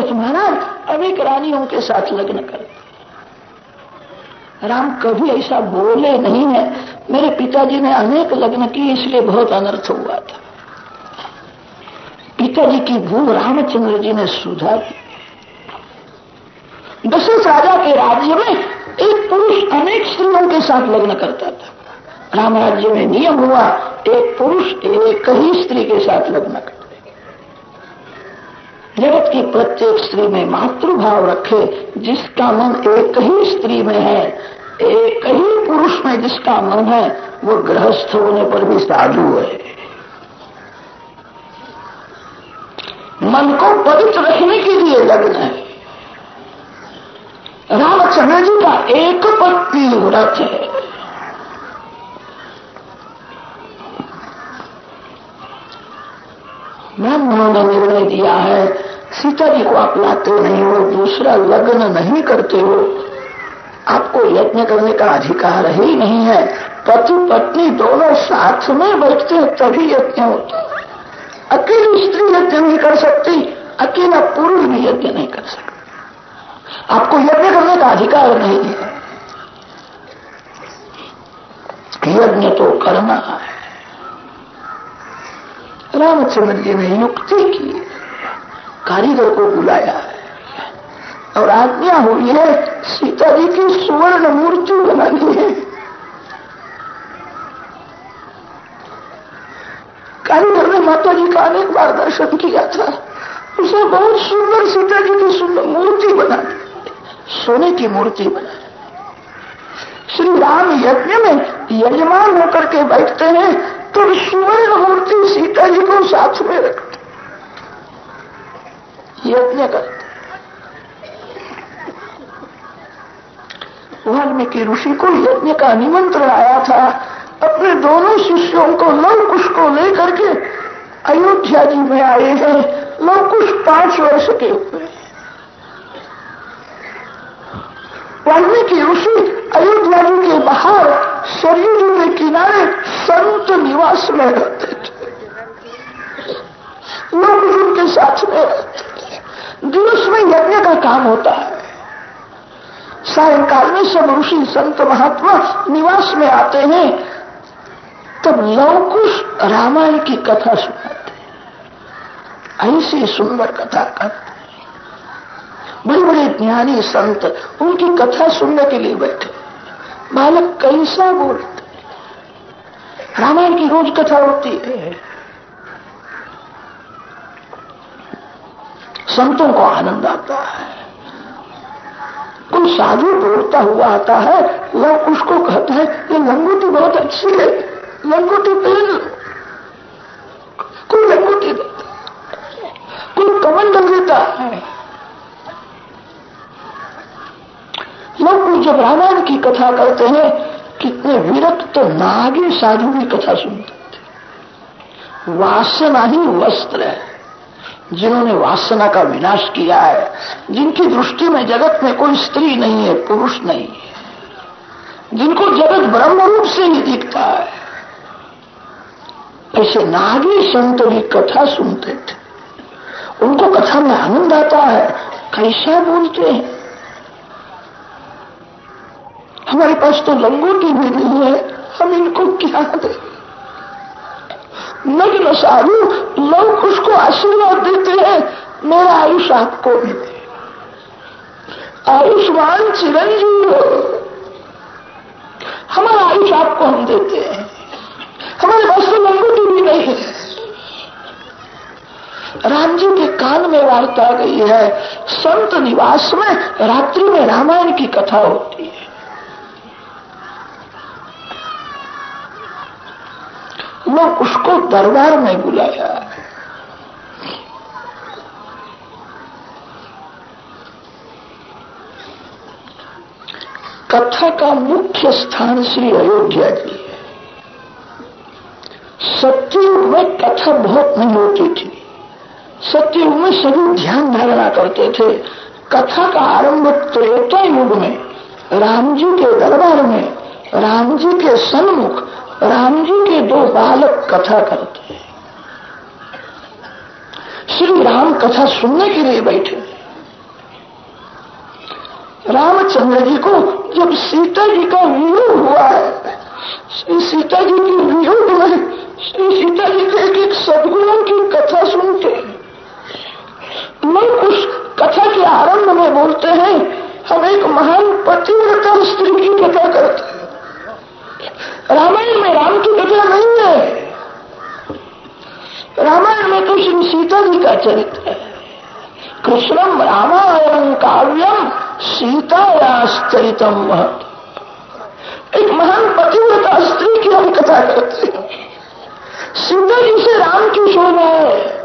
दशरथ महाराज, अनेक रानियों के साथ लग्न कर राम कभी ऐसा बोले नहीं है। मेरे पिताजी ने अनेक लग्न किए, इसलिए बहुत अनर्थ हुआ था। पिताजी की भूल रामचंद्र जी ने सुधार। दशरथ राजा के राज्य में एक पुरुष अनेक स्त्रियों के साथ लग्न करता था। राम राज्य में नियम हुआ, एक पुरुष एक ही स्त्री के साथ लग्न करते जगत की प्रत्येक स्त्री में मातृभाव रखे, जिसका मन एक ही स्त्री में है, एक ही पुरुष में जिसका मन है, वो गृहस्थ होने पर भी साधु है। मन को पवित्र रखने के लिए लग्न है। रामचंद्र जी का एक पत्नी व्रत है। ब्राह्मणों ने निर्णय दिया है सीता जी को आप लाते नहीं हो, दूसरा लग्न नहीं करते हो। आपको यज्ञ करने का अधिकार ही नहीं है। पति पत्नी दोनों साथ में बैठते हैं, तभी यज्ञ होता अकेली स्त्री यज्ञ नहीं कर सकती, अकेला पुरुष भी यज्ञ नहीं कर सकता। आपको यज्ञ करने का अधिकार नहीं है। यज्ञ तो करना है। रामचंद्र जी ने युक्ति की। कारीगर को बुलाया है। और आज्ञा हुई है, सीता जी की सुवर्ण मूर्ति बनानी है। कारीगर ने माता जी का अनेक बार दर्शन किया था। उसे बहुत सुंदर सीता जी की सुंदर मूर्ति बना सोने की मूर्ति बना श्री राम यज्ञ में यजमान होकर के बैठते हैं तो सुवर्ण मूर्ति सीता जी को साथ में रखते यज्ञ करते। वाल्मीकि ऋषि को यज्ञ का निमंत्रण आया था। अपने दोनों शिष्यों को लव कुश को लेकर के अयोध्या जी में आए हैं। लव कुश पाँच वर्ष के वाल्मीकि ऋषि अयोध्या जी के बाहर सरयू के किनारे संत निवास में रहते थे। लोग उनके साथ में रहते दिवस में यज्ञ का काम होता है। सायंकाल में सब ऋषि संत महात्मा निवास में आते हैं, तब लवकुश रामायण की कथा सुनाते हैं। ऐसी सुंदर कथा करते बड़े बड़े ज्ञानी संत उनकी कथा सुनने के लिए बैठे बालक कैसा बोलते रामायण की रोज कथा होती है। संतों को आनंद आता है। कोई साधु बोलता हुआ आता है, वह उसको कहते हैं, ये लंगोटी बहुत अच्छी है, लंगोटी पहन कोई लंगोटी कोई कमंडल देता है। लोग जब रामायण की कथा करते हैं, कितने विरक्त तो नागी साधु की कथा सुनते वासना ही वस्त्र है। जिन्होंने वासना का विनाश किया है, जिनकी दृष्टि में जगत में कोई स्त्री नहीं है, पुरुष नहीं है, जिनको जगत ब्रह्म रूप से ही दिखता है। ऐसे नागी संत भी कथा सुनते थे। उनको कथा में आनंद आता है, कैसा बोलते हैं? हमारे पास तो लंगोटी भी नहीं है, हम इनको क्या दें? नग्न साधु लोग उसको आशीर्वाद देते हैं, मेरा आयुष आपको भी दे। आयुष्मान चिरंजीव हमारा आयुष आपको हम देते हैं। हमारे पास तो लंगोटी भी नहीं है। राम जी के कान में वार्ता गई है, संत निवास में रात्रि में रामायण की कथा होती है। लोग उसको दरबार में बुलाया। कथा का मुख्य स्थान श्री अयोध्या जी है। सत्ययुग में कथा बहुत नहीं होती थी। सत्ययुग में सभी ध्यान धारणा करते थे। कथा का आरंभ त्रेता युग में, राम जी के दरबार में, राम जी के सन्मुख राम जी के दो बालक कथा करते हैं। श्री राम कथा सुनने के लिए बैठे। रामचंद्र जी को जब सीता जी का वियोग हुआ है, श्री सीता जी के वियोग में श्री सीता जी के एक एक सदगुणों की कथा सुनते मैं उस कथा के आरंभ में बोलते हैं, हम एक महान पतिव्रता स्त्री की कथा करते हैं। रामायण में राम की कथा नहीं है। रामायण में तो श्री सीता जी का चरित्र है। कृष्णम रामायण काव्यम सीता सीतायाश्चरितम एक महान पतिव्रता स्त्री की हम कथा करते हैं। सीता जी से राम की शोभा है।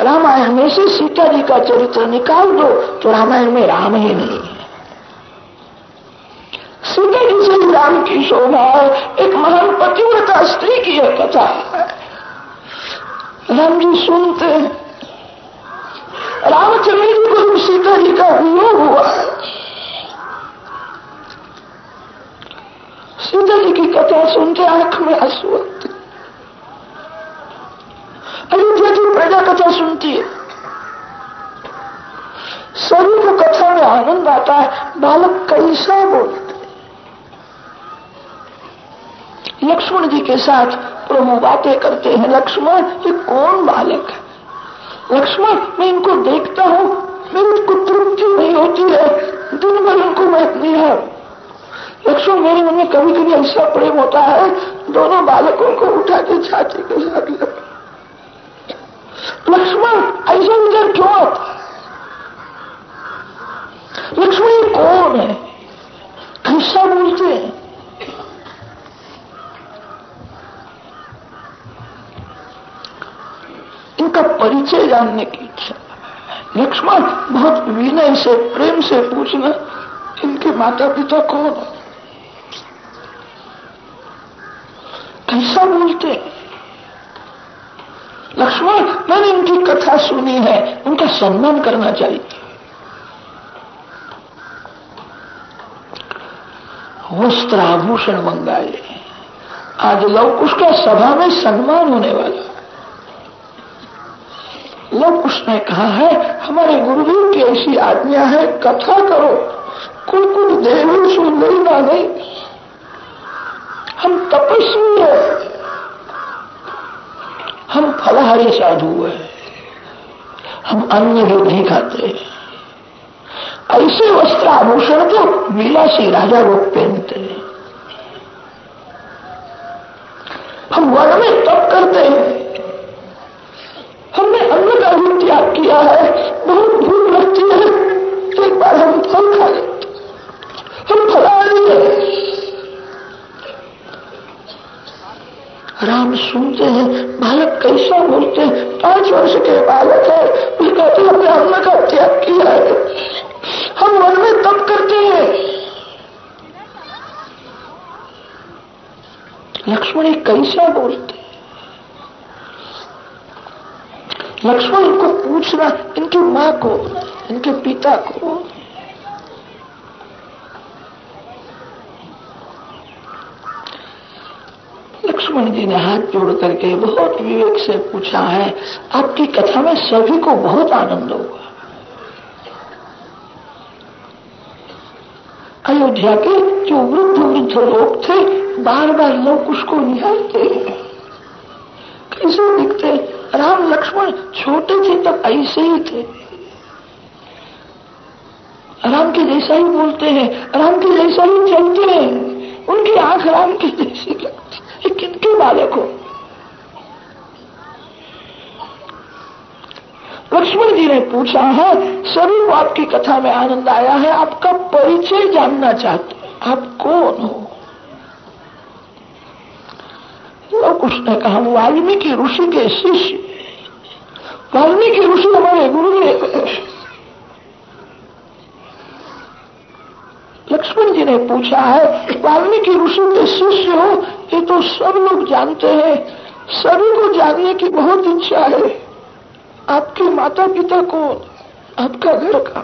रामायण में से सीता जी का चरित्र निकाल दो तो रामायण में राम ही नहीं है सीता जी से राम की शोभा है एक महान पतिव्रता स्त्री की यह कथा। है राम जी सुनते रामचंद्र जी को सीता जी का वियोग हुआ। है सीता जी की कथा सुनते आँख में आँसू अयोध्या की प्रजा कथा सुनती है। सभी को कथा में आनंद आता है। बालक कैसा बोलते लक्ष्मण जी के साथ प्रभु बातें करते हैं। लक्ष्मण, ये कौन बालक है? लक्ष्मण, मैं इनको देखता हूँ। मेरी को तृप्ति नहीं होती है। दिन भर इनको मैं है। लक्ष्मण, मेरे मन में कभी कभी ऐसा प्रेम होता है, दोनों बालकों को उठा के छाती के साथ लक्ष्मण, ऐसा विचार क्यों आता लक्ष्मण कौन है? कैसा बोलते हैं? इनका परिचय जानने की इच्छा। लक्ष्मण बहुत विनय से, प्रेम से पूछना, इनके माता पिता कौन है? कैसा बोलते लक्ष्मण, मैंने इनकी कथा सुनी है, उनका सम्मान करना चाहिए। वस्त्र आभूषण मंगाए। आज लोग उसका सभा में सम्मान होने वाला। लोग उसने कहा है, हमारे गुरुदेव की ऐसी आज्ञा है, कथा करो। कुल कुल देवी सुन लेना नहीं हम तपस्वी है। हम फलहारी साधु है। हम अन्य भी नहीं खाते ऐसे वस्त्र आभूषण तो विलासी राजा लोग पहनते हैं। हम वन में तप करते हैं। हमने अन्न का भी त्याग किया है। बहुत भूख लगती है। एक बार हम फल खा लेते हम है। राम सुनते हैं, बालक कैसा बोलते हैं? पाँच वर्ष के बालक है। वे कहते हमने अन्न का त्याग किया है। हम मन में तप करते हैं। लक्ष्मण कैसा बोलते लक्ष्मण इनको पूछना इनकी माँ को, इनके पिता को। लक्ष्मण जी ने हाथ जोड़ करके बहुत विवेक से पूछा है, आपकी कथा में सभी को बहुत आनंद होगा अयोध्या के जो वृद्ध वृद्ध लोग थे, बार बार लोग उसको निहारते कैसे दिखते राम लक्ष्मण छोटे थे तब ऐसे ही थे। राम के जैसा ही बोलते हैं, राम के जैसा ही चलते हैं। उनकी आँख राम की जैसी लगती है किनके बालक हो? लक्ष्मण जी ने पूछा, है सभी को आपकी कथा में आनंद आया है, आपका परिचय जानना चाहते आप कौन हो लोग उसने कहा वाल्मीकि ऋषि के शिष्य वाल्मीकि ऋषि हमारे गुरुदेव लक्ष्मण जी ने पूछा है, वाल्मीकि ऋषि के शिष्य हो, ये तो सब लोग जानते हैं। सभी को जानने की बहुत इच्छा है। आपके माता पिता को, आपका घर का।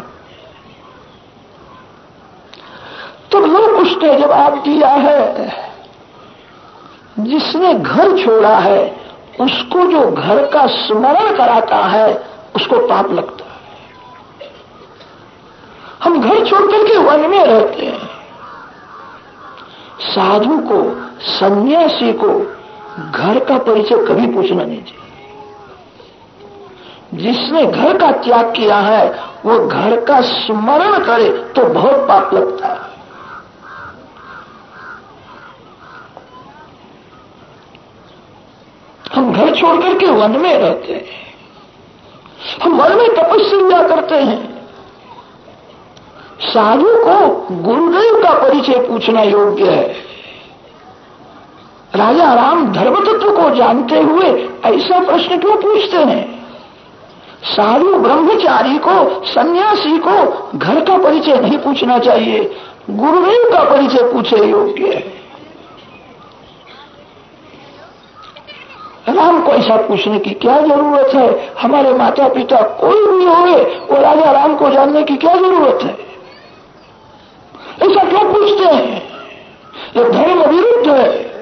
तब लोग उसने जवाब दिया है जिसने घर छोड़ा है, उसको जो घर का स्मरण कराता है, उसको पाप लगता है। हम घर छोड़ करके वन में रहते हैं। साधु को, सन्यासी को घर का परिचय कभी पूछना नहीं चाहिए। जिसने घर का त्याग किया है, वो घर का स्मरण करे तो बहुत पाप लगता है। हम घर छोड़ करके वन में रहते हैं। हम वन में तपस्या करते हैं। साधु को गुरुदेव का परिचय पूछना योग्य है। राजा राम धर्म तत्व को जानते हुए ऐसा प्रश्न क्यों पूछते हैं? साधु ब्रह्मचारी को, सन्यासी को घर का परिचय नहीं पूछना चाहिए। गुरुदेव का परिचय पूछे योग्य है। राम को ऐसा पूछने की क्या ज़रूरत है? हमारे माता पिता कोई भी होए वो राजा राम को जानने की क्या ज़रूरत है? ऐसा क्यों पूछते हैं? ये धर्म विरुद्ध है।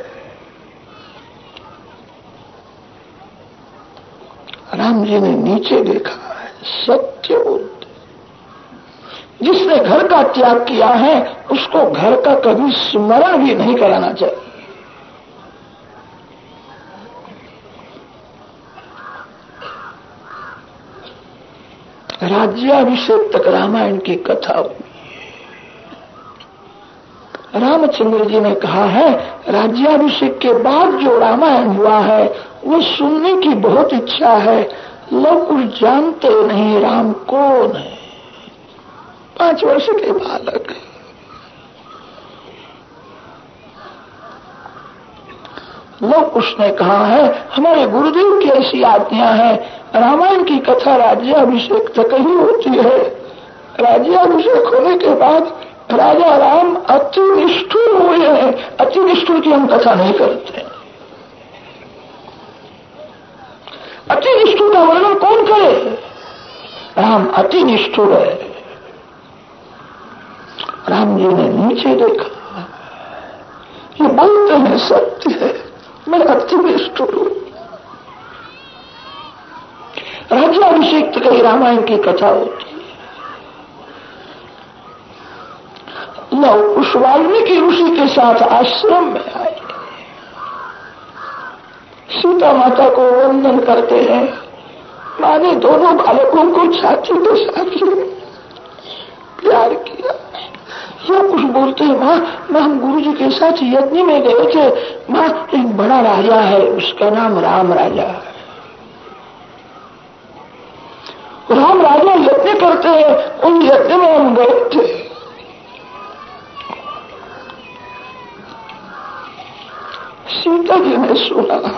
राम जी ने नीचे देखा है, सत्य बुद्ध। जिसने घर का त्याग किया है, उसको घर का कभी स्मरण भी नहीं कराना चाहिए। राज्याभिषेक तक रामायण की कथा। हुई रामचंद्र जी ने कहा है, राज्याभिषेक के बाद जो रामायण हुआ है, वो सुनने की बहुत इच्छा है। लोग कुछ जानते नहीं राम कौन है। पाँच वर्ष के बालक लोग उसने कहा है, हमारे गुरुदेव की ऐसी आज्ञा है, रामायण की कथा राज्याभिषेक तक ही होती है। राज्याभिषेक होने के बाद राजा राम अति निष्ठुर हुए हैं। अति निष्ठुर की हम कथा नहीं करते। अति निष्ठुर का वर्णन कौन करे? राम अति निष्ठुर है। राम जी ने नीचे देखा। ये बोलते हैं, सत्य है। मैं अति निष्ठुर हूँ। राज्याभिषेक कई रामायण की कथा होती है। उस वाल्मीकि ऋषि के साथ आश्रम में आए। सीता माता को वंदन करते हैं। माँ ने दोनों बालकों को छाती के साथ प्यार किया। या कुछ बोलते हैं, माँ माँ हम गुरु जी के साथ यज्ञ में गए थे, माँ, एक बड़ा राजा है, उसका नाम राम राजा है। राम राजा यज्ञ करते हैं, उन यज्ञ में हम गए थे। सीता जी ने सुना।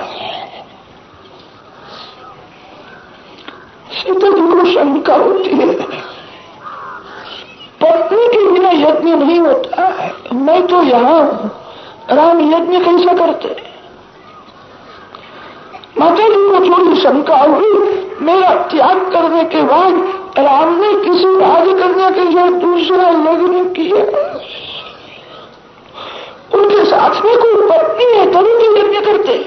सीता जी को शंका होती है। पत्नी के बिना यज्ञ नहीं होता। है मैं तो यहाँ राम यज्ञ कैसा करते? माता जी को थोड़ी शंका हुई। मेरा त्याग करने के बाद राम ने किसी राजकन्या के लिए दूसरा लग्न किया। उनके साथ में कोई पत्नी है, तभी भी यज्ञ करते।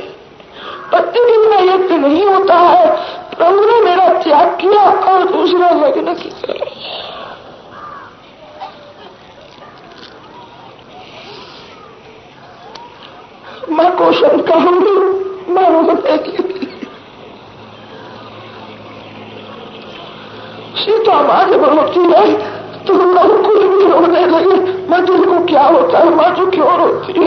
पत्नी के बिना यज्ञ नहीं होता है। प्रभु ने मेरा त्याग किया और दूसरा लग्न किया। मैं को शंका होगी मैं रोने सीता माँ जब रोती है? तो लोग कुछ भी रोने लगे मैं तुझको क्या होता है? माँ तो क्यों रोती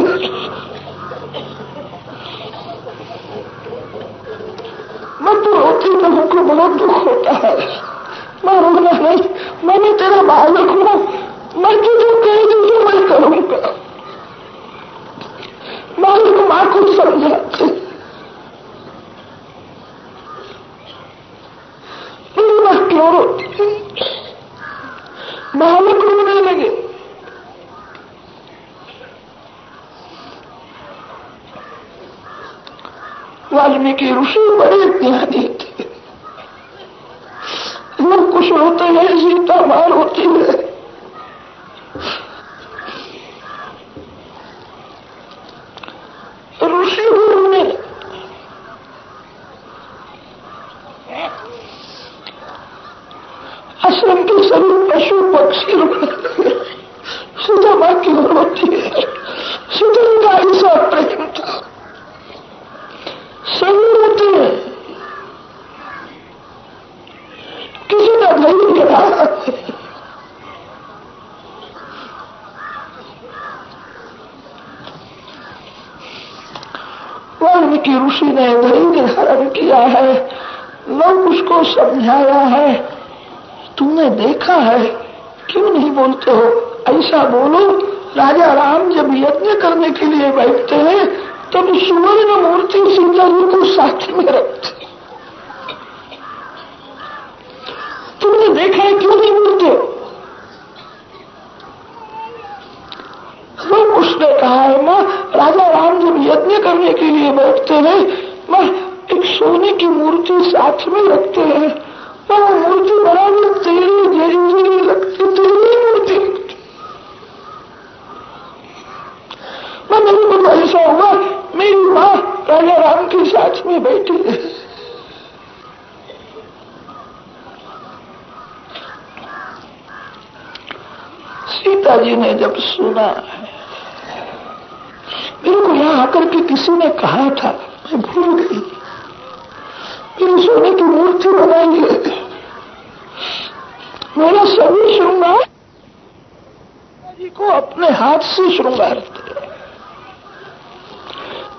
मैं तो रोती तो हमको बहुत दुख होता है। मैं, रोना नहीं। मैं तेरा बालक हूँ मैं तुझे कह दी तो मैं करूँगा। मालिक माँ को समझाते क्यों रोती बालक रोने लगे? वाल्मीकि ऋषि बड़े ज्ञानी थे। लोग कुछ होते हैं, सीता मार होती है। आश्रम के सभी पशु पक्षी सीता माँ की भगवती है। सीता का ऐसा प्रेम था। सभी रहते हैं। किसी का नहीं करा वाल्मीकि ऋषि ने धैर्य धारण किया है। लोग उसको समझाया है। तुमने देखा है? क्यों नहीं बोलते हो? ऐसा बोलो, राजा राम जब यज्ञ करने के लिए बैठते हैं तब सुवर्ण मूर्ति सीता को साथ में रखते तुमने देखा है क्यों नहीं बोलते हो लोग उसने कहा है माँ राजा राम जब यज्ञ करने के लिए बैठते हैं माँ एक सोने की मूर्ति साथ में रखते हैं। वो मूर्ति बराबर तेरी जरी लगती तेरी मूर्ति। माँ मेरे ऐसा हुआ। मेरी माँ राजा राम के साथ में बैठी है। सीता जी ने जब सुना है, मेरे को यहाँ आकर के किसी ने कहा था, मैं भूल गई। मेरी सोने की मूर्ति बनाई है मेरा सभी श्रृंगार जी को अपने हाथ से श्रृंगारते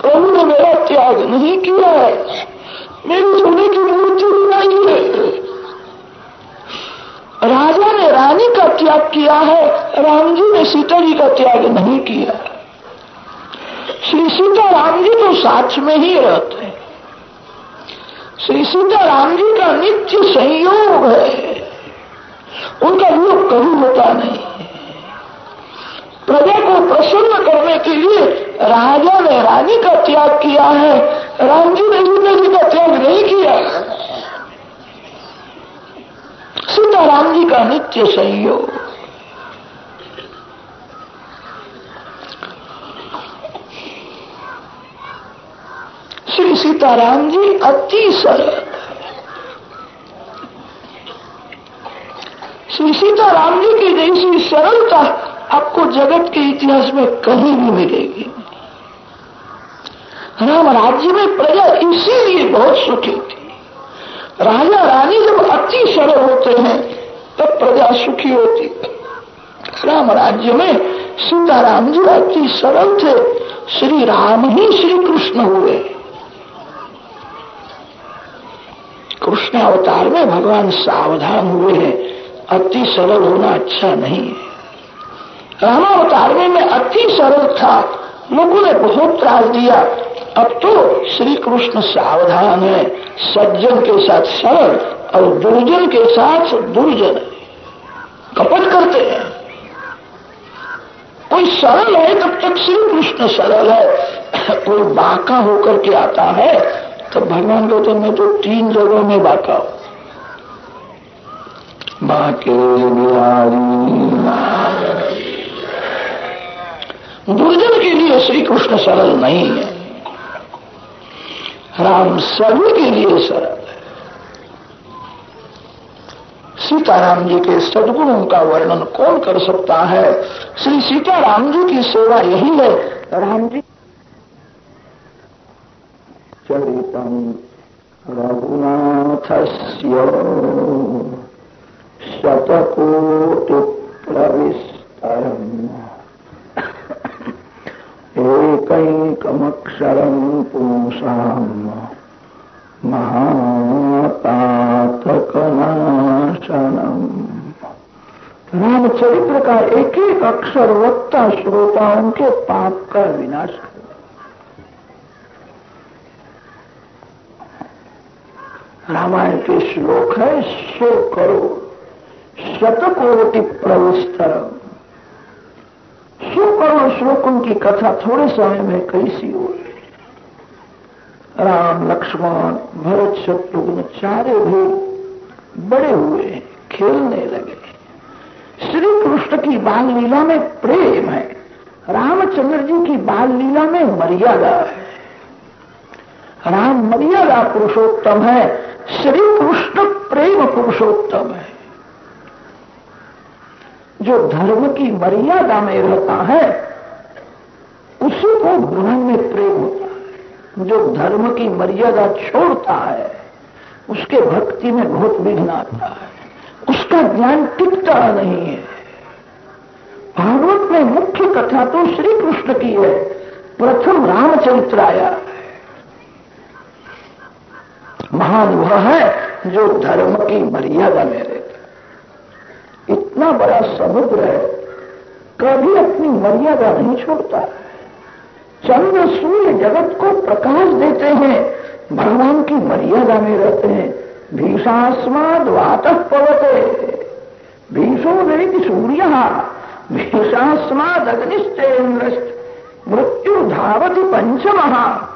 प्रभु ने मेरा त्याग नहीं किया है। मेरी सोने की मूर्ति बनाई है राजा ने रानी का त्याग किया है। राम जी ने सीता जी का त्याग नहीं किया। श्री सीता राम जी तो साथ में ही रहते हैं। श्री सीता राम जी का नित्य संयोग है। उनका योग कभी होता नहीं। प्रजा को प्रसन्न करने के लिए राजा ने रानी का त्याग किया है। राम जी ने सीता जी का त्याग नहीं किया। सीता राम जी का नित्य संयोग। श्री सीताराम जी अति सरल। श्री सीताराम जी की जैसी सरलता आपको जगत के इतिहास में कहीं भी मिलेगी। राम राज्य में प्रजा इसीलिए बहुत सुखी थी। राजा रानी जब अति सरल होते हैं, तब प्रजा सुखी होती। राम राज्य में सीताराम जी अति सरल थे। श्री राम ही श्री कृष्ण हुए। कृष्ण अवतार में भगवान सावधान हुए हैं। अति सरल होना अच्छा नहीं है। रामावतार में मैं अति सरल था। लोगों ने बहुत त्रास दिया। अब तो श्री कृष्ण सावधान है। सज्जन के साथ सरल और दुर्जन के साथ दुर्जन। कपट करते हैं। कोई सरल है तब तक श्री कृष्ण सरल है। कोई बाका होकर के आता है तो भगवान कहते मैं तो तीन जगहों में बाका हूँ। बाके दुर्जन के लिए श्री कृष्ण सरल नहीं है। राम सभी के लिए सरल है। सीताराम जी के सदगुणों का वर्णन कौन कर सकता है? श्री सीताराम जी की सेवा यही है। राम जी चरितम रघुनाथस्य शतकोटि प्रविस्तरम् एकैकमक्षरं पुंसाम्। महापातकनाशनम रामचरित्र का एक एक अक्षर वक्ता श्रोताओं के पाप का विनाश कर रामायण के श्लोक है सौ करोड़ शतकोटि प्रविस्तर सौ करोड़ श्लोकों की कथा, थोड़े समय में कैसी हो राम, लक्ष्मण, भरत शत्रुघ्न चारे भी बड़े हुए, खेलने लगे। श्री कृष्ण की बाल लीला में प्रेम है। रामचंद्र जी की बाल लीला में मर्यादा है। राम मर्यादा पुरुषोत्तम है। श्री कृष्ण प्रेम पुरुषोत्तम है। जो धर्म की मर्यादा में रहता है, उसी को भगवान में प्रेम होता है। जो धर्म की मर्यादा छोड़ता है, उसके भक्ति में बहुत विघ्न आता है। उसका ज्ञान टिकता नहीं है। भागवत में मुख्य कथा तो श्री कृष्ण की है। प्रथम रामचरित्र आया महान वह है जो धर्म की मर्यादा में रहता इतना बड़ा समुद्र है, कभी अपनी मर्यादा नहीं छोड़ता। चंद्र सूर्य जगत को प्रकाश देते हैं, भगवान की मर्यादा में रहते हैं। भीषास्माद वात पवते। भीषो वेद सूर्य भीषास्माद अग्निश्चेन्द्र मृत्यु धावती पंचमहा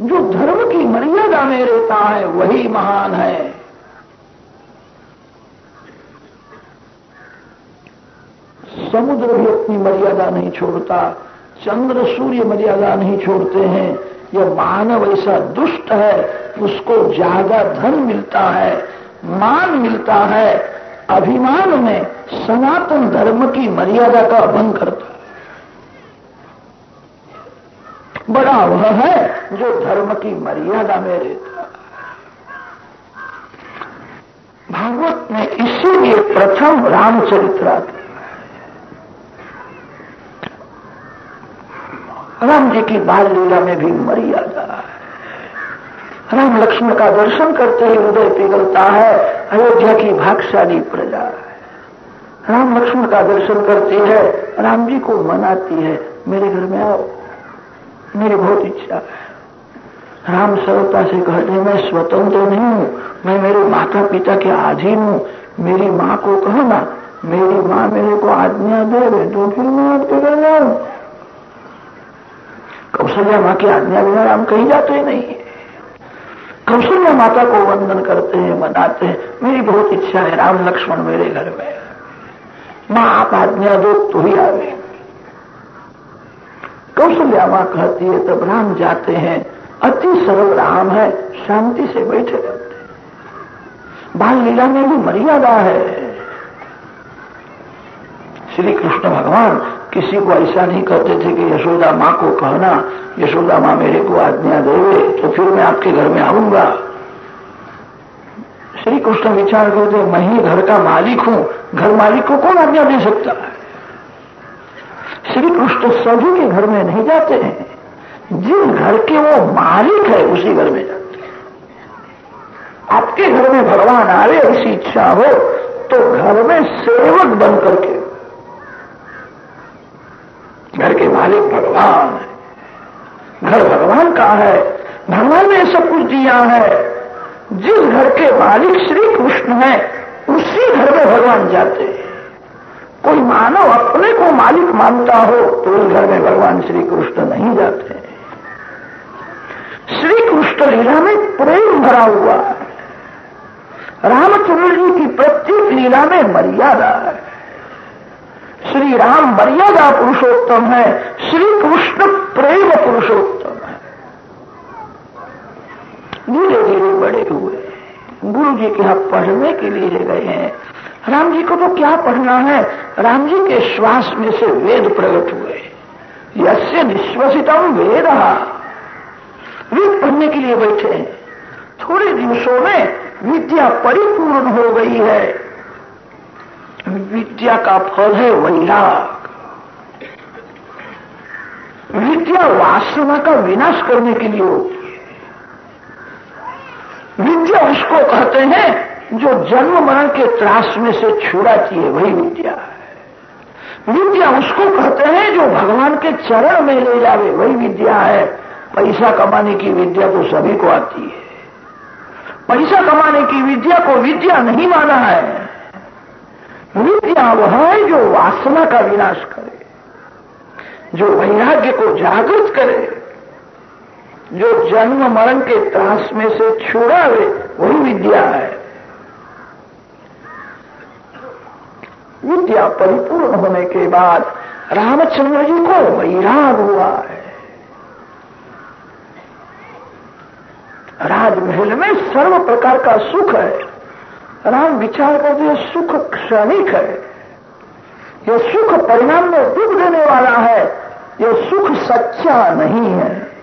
जो धर्म की मर्यादा में रहता है, वही महान है। समुद्र भी अपनी मर्यादा नहीं छोड़ता, चंद्र, सूर्य मर्यादा नहीं छोड़ते हैं। यह मानव ऐसा दुष्ट है, उसको ज़्यादा धन मिलता है, मान मिलता है। अभिमान में सनातन धर्म की मर्यादा का भंग करता है। बड़ा वह है जो धर्म की मर्यादा में रहता भागवत में इसीलिए प्रथम रामचरित्र राम जी की बाल लीला में भी मर्यादा है। राम लक्ष्मण का दर्शन करते ही हृदय पिघलता है, अयोध्या की भागशाली प्रजा राम लक्ष्मण का दर्शन करती है, राम जी को मनाती है, मेरे घर में आओ। मेरी बहुत इच्छा। राम सरलता से कहते, मैं स्वतंत्र नहीं हूँ, मैं मेरे माता पिता के अधीन हूँ। मेरी माँ को कहो ना, मेरी माँ मेरे को आज्ञा दे रहे तो फिर मैं आपके घर जाऊँ कौशल्या माँ की आज्ञा बिना राम कहीं जाते नहीं है। कौशल्या माता को वंदन करते हैं, मनाते हैं। मेरी बहुत इच्छा है, राम लक्ष्मण मेरे घर में माँ, आप आज्ञा दो तो ही आवे। कौशल्या माँ कहती है, तब राम जाते हैं। अति सरल राम है, शांति से बैठे रहते बाल लीला में भी मर्यादा है। श्री कृष्ण भगवान किसी को ऐसा नहीं करते थे कि यशोदा माँ को कहना, यशोदा माँ मेरे को आज्ञा देवे तो फिर मैं आपके घर में आऊँगा। श्री कृष्ण विचार करते मैं ही घर का मालिक हूँ, घर मालिक को कौन आज्ञा दे सकता है? श्री कृष्ण सभी के घर में नहीं जाते हैं। जिस घर के वो मालिक है, उसी घर में जाते हैं। आपके घर में भगवान आवे ऐसी इच्छा हो तो घर में सेवक बन करके। घर के मालिक भगवान है। घर भगवान का है? भगवान ने सब कुछ दिया है। जिस घर के मालिक श्री कृष्ण है, उसी घर में भगवान जाते हैं। कोई मानव अपने को मालिक मानता हो तो उस घर में भगवान श्री कृष्ण नहीं जाते। श्री कृष्ण लीला में प्रेम भरा हुआ है। रामचंद्र जी की प्रत्येक लीला में मर्यादा है। श्री राम मर्यादा पुरुषोत्तम है श्री कृष्ण प्रेम पुरुषोत्तम है। धीरे धीरे बड़े हुए। गुरु जी के यहाँ पढ़ने के लिए गए हैं। राम जी को तो क्या पढ़ना है? राम जी के श्वास में से वेद प्रकट हुए। यसे निश्वसितम वेद। वेद पढ़ने के लिए बैठे हैं। थोड़े दिवसों में विद्या परिपूर्ण हो गई है। विद्या का फल है वैराग। विद्या वासना का विनाश करने के लिए होती है। विद्या उसको कहते हैं जो जन्म मरण के त्रास में से छुड़ाती है वही विद्या है। विद्या उसको कहते हैं जो भगवान के चरण में ले जावे, वही विद्या है। पैसा कमाने की विद्या तो सभी को आती है। पैसा कमाने की विद्या को विद्या नहीं माना है। विद्या वह है जो वासना का विनाश करे, जो वैराग्य को जागृत करे, जो जन्म मरण के त्रास में से छुड़ावे, वही विद्या है। विद्या परिपूर्ण होने के बाद रामचंद्र जी को वैराग हुआ है। राजमहल में सर्व प्रकार का सुख है। राम विचार करते सुख क्षणिक है। यह सुख परिणाम में दुख देने वाला है। यह सुख सच्चा नहीं है।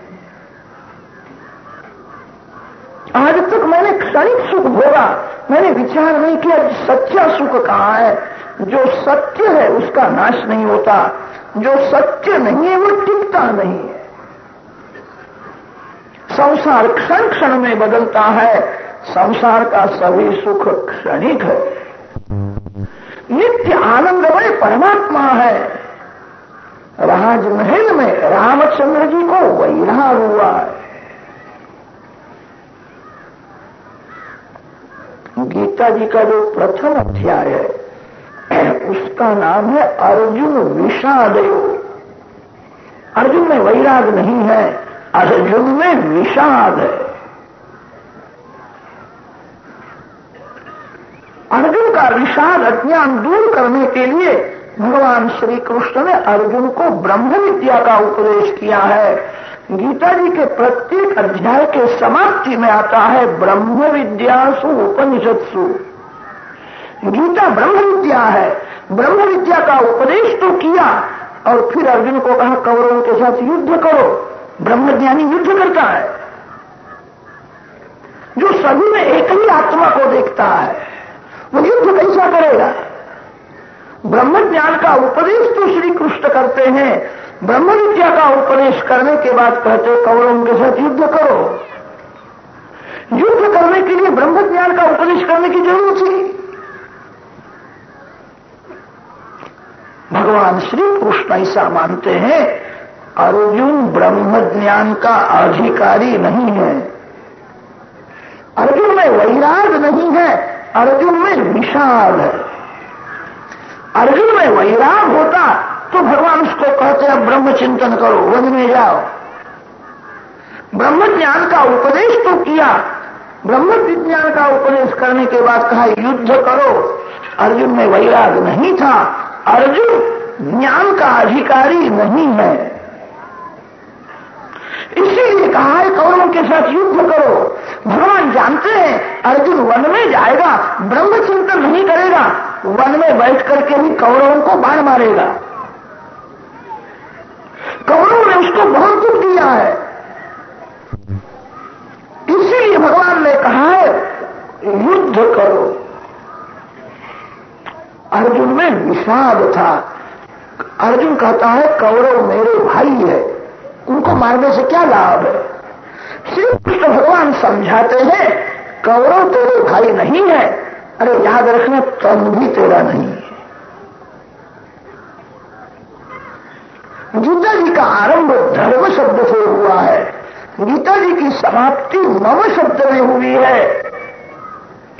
आज तक मैंने क्षणिक सुख भोगा। मैंने विचार नहीं किया सच्चा सुख कहाँ है। जो सत्य है उसका नाश नहीं होता, जो सत्य नहीं है वो टिकता नहीं है। संसार क्षण क्षण में बदलता है, संसार का सभी सुख क्षणिक है। नित्य आनंदमय परमात्मा है। राजमहल में रामचंद्र जी को वैराग हुआ है। गीता जी का जो प्रथम अध्याय है उसका नाम है अर्जुन विषादयो। अर्जुन में वैराग नहीं है, अर्जुन में विषाद है। अर्जुन का विषाद अज्ञान दूर करने के लिए भगवान श्री कृष्ण ने अर्जुन को ब्रह्म विद्या का उपदेश किया है। गीता जी के प्रत्येक अध्याय के समाप्ति में आता है ब्रह्म विद्यासु उपनिषत्सु। गीता ब्रह्म विद्या है ब्रह्म विद्या का उपदेश तो किया, और फिर अर्जुन को कहा, कौरवों के साथ युद्ध करो। ब्रह्मज्ञानी युद्ध करता है। जो सभी में एक ही आत्मा को देखता है, वो युद्ध कैसा करेगा? ब्रह्म ज्ञान का उपदेश तो श्री कृष्ण करते हैं। ब्रह्म विद्या का उपदेश करने के बाद कहते, कौरवों के साथ युद्ध करो। युद्ध करने के लिए ब्रह्म ज्ञान का उपदेश करने की ज़रूरत थी। भगवान श्री कृष्ण ऐसा मानते हैं, अर्जुन ब्रह्म ज्ञान का अधिकारी नहीं है। अर्जुन में वैराग नहीं है, अर्जुन में विषाद है। अर्जुन में वैराग होता तो भगवान उसको कहते हैं ब्रह्म चिंतन करो, वन में जाओ। ब्रह्म ज्ञान का उपदेश तो किया। ब्रह्म विज्ञान का उपदेश करने के बाद कहा, युद्ध करो। अर्जुन में वैराग नहीं था अर्जुन ज्ञान का अधिकारी नहीं है। इसीलिए कहा है कौरवों के साथ युद्ध करो। भगवान जानते हैं, अर्जुन वन में जाएगा ब्रह्म चिंतन नहीं करेगा, वन में बैठ करके भी कौरवों को बाण मारेगा। कौरवों ने उसको बहुत दुख दिया है। इसीलिए भगवान ने कहा है, युद्ध करो। अर्जुन में विषाद था। अर्जुन कहता है, कौरव मेरे भाई है। उनको मारने से क्या लाभ है? श्री कृष्ण भगवान समझाते हैं, कौरव तेरे भाई नहीं है। अरे, याद रखना तन भी तेरा नहीं है। गीता जी का आरंभ धर्म शब्द से हुआ है। गीता जी की समाप्ति नव शब्द में हुई है।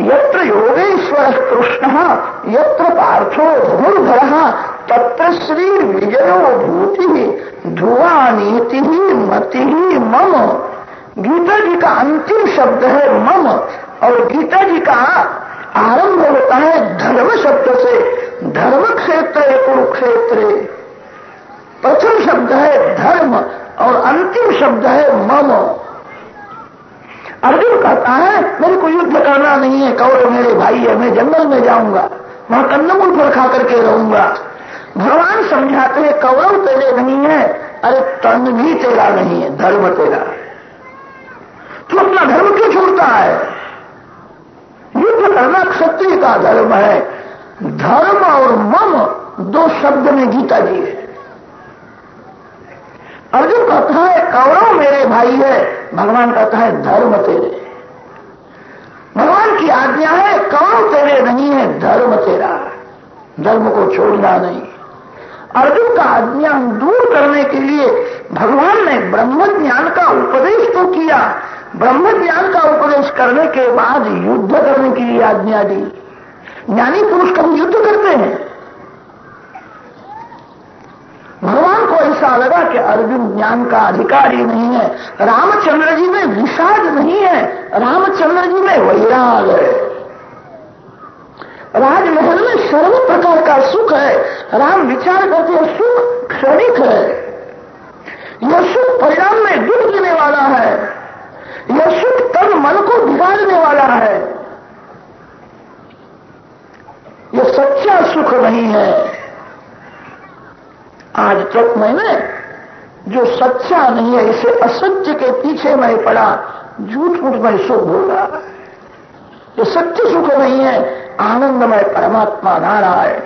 यत्र योगेश्वर कृष्ण, यत्र पार्थो धनुर्धर तत्र श्री विजयो भूति धुआ नीति मति मम। गीता जी का अंतिम शब्द है मम, और गीता जी का आरंभ होता है धर्म शब्द से, धर्म क्षेत्र कुरुक्षेत्र। प्रथम शब्द है धर्म, और अंतिम शब्द है मम। अर्जुन कहता है, मेरे को युद्ध करना नहीं है कौरव मेरे भाई है, मैं जंगल में जाऊँगा, वहाँ कन्नमूल पर खा करके रहूँगा। भगवान समझाते हैं, कौरव तेरे नहीं है, अरे तन भी तेरा नहीं है, धर्म तेरा तू अपना धर्म क्यों छोड़ता है? युद्ध करना क्षत्रिय का धर्म है। धर्म और मम दो शब्द में गीता जी है। अर्जुन कहता है, कौरव मेरे भाई है। भगवान कहता है, धर्म तेरे भगवान की आज्ञा है, कौरव तेरे नहीं है, धर्म तेरा धर्म को छोड़ना नहीं। अर्जुन का अज्ञान दूर करने के लिए भगवान ने ब्रह्म ज्ञान का उपदेश तो किया। ब्रह्म ज्ञान का उपदेश करने के बाद युद्ध करने की लिए आज्ञा दी। ज्ञानी पुरुष कभी युद्ध करते हैं। भगवान ऐसा लगा कि अर्जुन ज्ञान का अधिकारी नहीं है। रामचंद्र जी में विषाद नहीं है। रामचंद्र जी में वैराग है। राजमहल में सर्व प्रकार का सुख है। राम विचार करते हैं, सुख क्षणिक है। यह सुख परिणाम में दुख देने वाला है। यह सुख तब मन को बिगाड़ने वाला है। यह सच्चा सुख नहीं है। सुख मैंने जो सच्चा नहीं है, इसे असत्य के पीछे मैं पड़ा, झूठ मूठ में सुख भोगा ये सत्य सुख नहीं है आनंदमय परमात्मा है